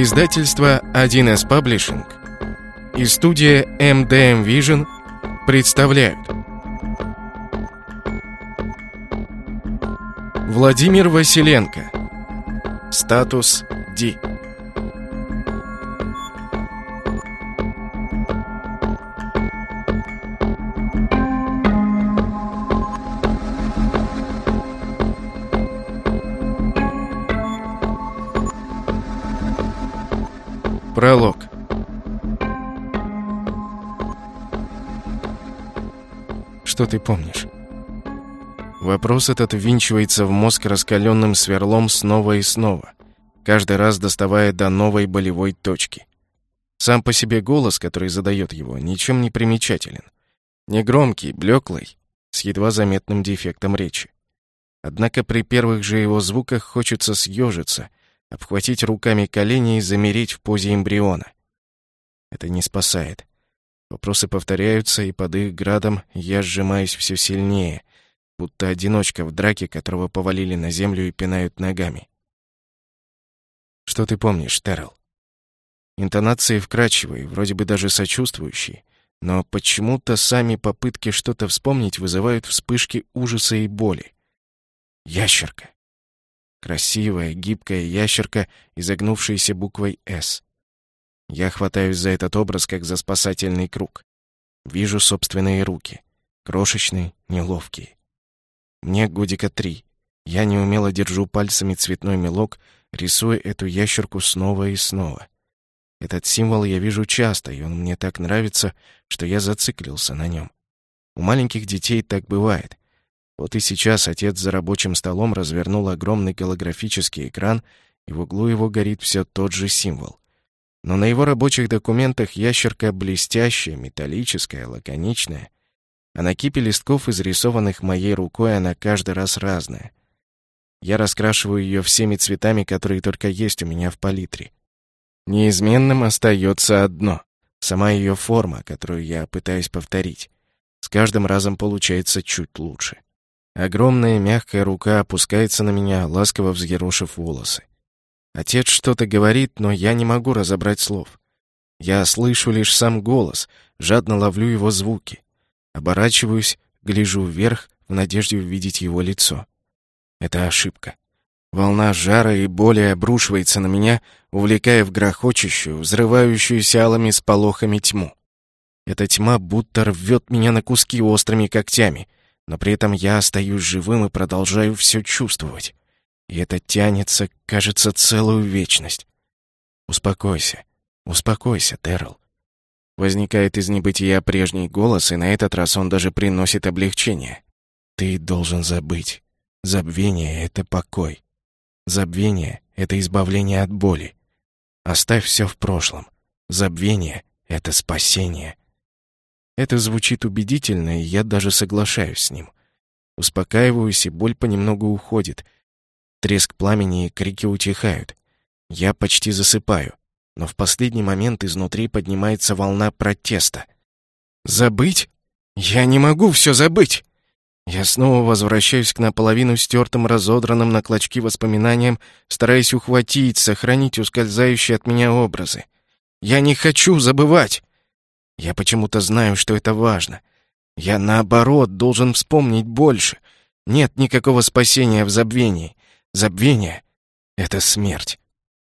Издательство 1С Паблишинг и студия MDM Vision представляют. Владимир Василенко. Статус Ди Пролог Что ты помнишь? Вопрос этот ввинчивается в мозг раскаленным сверлом снова и снова, каждый раз доставая до новой болевой точки. Сам по себе голос, который задает его, ничем не примечателен. Негромкий, блеклый, с едва заметным дефектом речи. Однако при первых же его звуках хочется съежиться, обхватить руками колени и замереть в позе эмбриона. Это не спасает. Вопросы повторяются, и под их градом я сжимаюсь все сильнее, будто одиночка в драке, которого повалили на землю и пинают ногами. Что ты помнишь, Террел? Интонации вкрадчивые, вроде бы даже сочувствующие, но почему-то сами попытки что-то вспомнить вызывают вспышки ужаса и боли. Ящерка. Красивая, гибкая ящерка, изогнувшаяся буквой «С». Я хватаюсь за этот образ, как за спасательный круг. Вижу собственные руки. Крошечные, неловкие. Мне годика три. Я неумело держу пальцами цветной мелок, рисуя эту ящерку снова и снова. Этот символ я вижу часто, и он мне так нравится, что я зациклился на нем. У маленьких детей так бывает. Вот и сейчас отец за рабочим столом развернул огромный голографический экран, и в углу его горит все тот же символ. Но на его рабочих документах ящерка блестящая, металлическая, лаконичная. А на кипе листков, изрисованных моей рукой, она каждый раз разная. Я раскрашиваю ее всеми цветами, которые только есть у меня в палитре. Неизменным остается одно — сама ее форма, которую я пытаюсь повторить. С каждым разом получается чуть лучше. Огромная мягкая рука опускается на меня, ласково взъерошив волосы. Отец что-то говорит, но я не могу разобрать слов. Я слышу лишь сам голос, жадно ловлю его звуки. Оборачиваюсь, гляжу вверх в надежде увидеть его лицо. Это ошибка. Волна жара и боли обрушивается на меня, увлекая в грохочущую, взрывающуюся алыми сполохами тьму. Эта тьма будто рвет меня на куски острыми когтями — но при этом я остаюсь живым и продолжаю все чувствовать. И это тянется, кажется, целую вечность. Успокойся, успокойся, Террел. Возникает из небытия прежний голос, и на этот раз он даже приносит облегчение. Ты должен забыть. Забвение — это покой. Забвение — это избавление от боли. Оставь все в прошлом. Забвение — это спасение. Это звучит убедительно, и я даже соглашаюсь с ним. Успокаиваюсь, и боль понемногу уходит. Треск пламени и крики утихают. Я почти засыпаю, но в последний момент изнутри поднимается волна протеста. «Забыть? Я не могу все забыть!» Я снова возвращаюсь к наполовину стертым, разодранным на клочки воспоминаниям, стараясь ухватить, сохранить ускользающие от меня образы. «Я не хочу забывать!» Я почему-то знаю, что это важно. Я, наоборот, должен вспомнить больше. Нет никакого спасения в забвении. Забвение — это смерть.